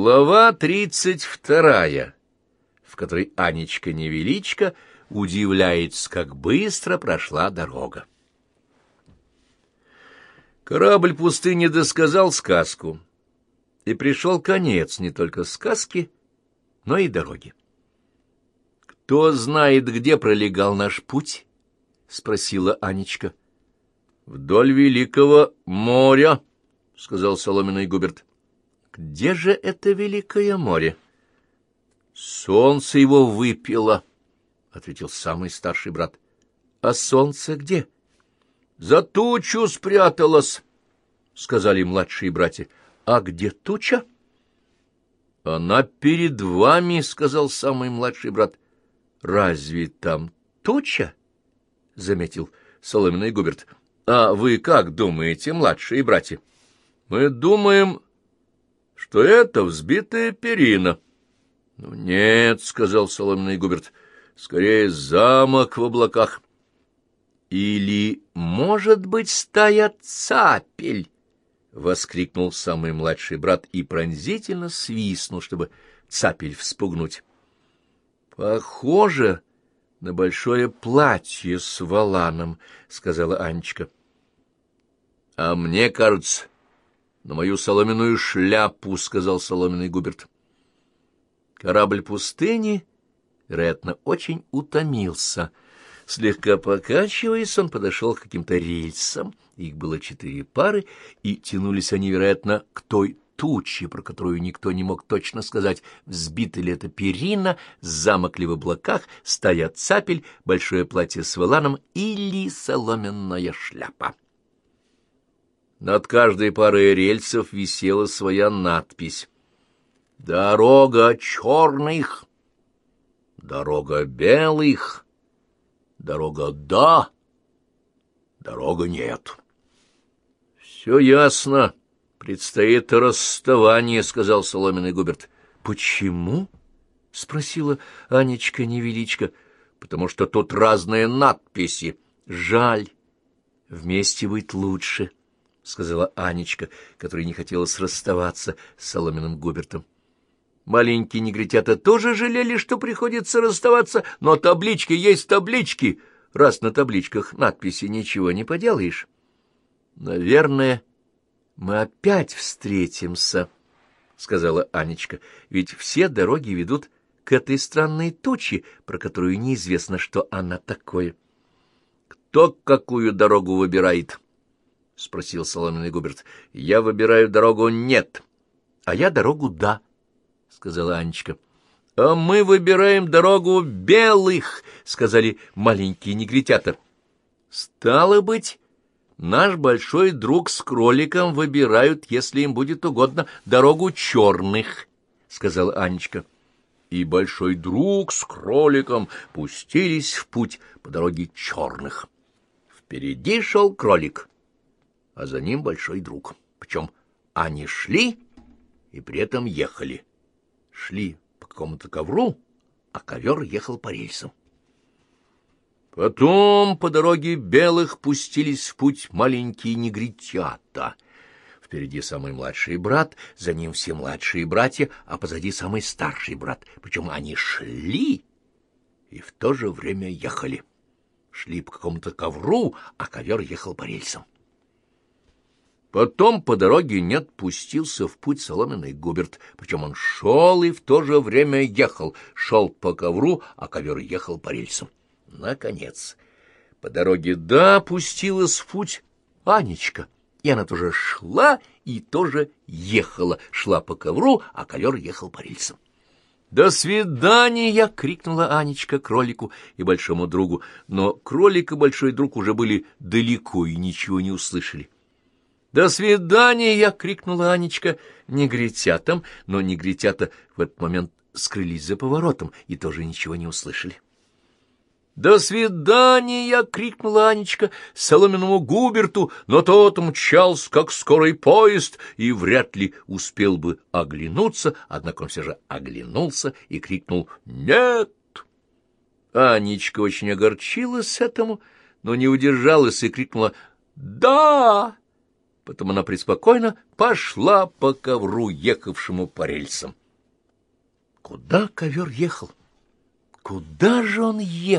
Глава тридцать вторая, в которой Анечка Невеличка удивляется, как быстро прошла дорога. Корабль пустыни досказал сказку, и пришел конец не только сказки, но и дороги. «Кто знает, где пролегал наш путь?» — спросила Анечка. «Вдоль великого моря», — сказал соломенный Губерт. Где же это великое море? Солнце его выпило, — ответил самый старший брат. А солнце где? За тучу спряталось, — сказали младшие братья. А где туча? Она перед вами, — сказал самый младший брат. Разве там туча? — заметил соломенный Губерт. — А вы как думаете, младшие братья? — Мы думаем, что это взбитая перина. — Ну нет, — сказал соломенный Губерт, — скорее замок в облаках. — Или, может быть, стая цапель? — воскликнул самый младший брат и пронзительно свистнул, чтобы цапель вспугнуть. — Похоже на большое платье с валаном, — сказала Анечка. — А мне кажется на мою соломенную шляпу, — сказал соломенный Губерт. Корабль пустыни, вероятно, очень утомился. Слегка покачиваясь, он подошел к каким-то рельсам, их было четыре пары, и тянулись они, вероятно, к той туче, про которую никто не мог точно сказать, взбита ли это перина, замок ли в облаках, стая цапель, большое платье с валаном или соломенная шляпа. Над каждой парой рельсов висела своя надпись. «Дорога черных», «Дорога белых», «Дорога да», «Дорога нет». «Все ясно. Предстоит расставание», — сказал соломенный Губерт. «Почему?» — спросила Анечка Невеличка. «Потому что тут разные надписи. Жаль. Вместе быть лучше». — сказала Анечка, которая не хотелось расставаться с Соломенным Губертом. Маленькие негритята тоже жалели, что приходится расставаться, но таблички есть таблички, раз на табличках надписи ничего не поделаешь. Наверное, мы опять встретимся, — сказала Анечка, — ведь все дороги ведут к этой странной туче, про которую неизвестно, что она такое. Кто какую дорогу выбирает? —— спросил соломенный Губерт. — Я выбираю дорогу «нет». — А я дорогу «да», — сказала Анечка. — А мы выбираем дорогу белых, — сказали маленькие негритята. — Стало быть, наш большой друг с кроликом выбирают, если им будет угодно, дорогу черных, — сказала Анечка. И большой друг с кроликом пустились в путь по дороге черных. Впереди шел кролик а за ним большой друг. Причем они шли и при этом ехали. Шли по какому-то ковру, а ковер ехал по рельсам. Потом по дороге белых пустились в путь маленькие негритята. Впереди самый младший брат, за ним все младшие братья, а позади самый старший брат. Причем они шли и в то же время ехали. Шли по какому-то ковру, а ковер ехал по рельсам. Потом по дороге нет пустился в путь соломенный Губерт, причем он шел и в то же время ехал, шел по ковру, а ковер ехал по рельсам. Наконец, по дороге да пустилась в путь Анечка, и она тоже шла и тоже ехала, шла по ковру, а ковер ехал по рельсам. «До свидания!» — крикнула Анечка кролику и большому другу, но кролик и большой друг уже были далеко и ничего не услышали. «До свидания!» — крикнула Анечка негритятам, но негритята в этот момент скрылись за поворотом и тоже ничего не услышали. «До свидания!» — крикнула Анечка соломенному Губерту, но тот мчался, как скорый поезд, и вряд ли успел бы оглянуться, однако он все же оглянулся и крикнул «Нет!». Анечка очень огорчилась этому, но не удержалась и крикнула «Да!». Потом она преспокойно пошла по ковру, ехавшему по рельсам. Куда ковер ехал? Куда же он ехал?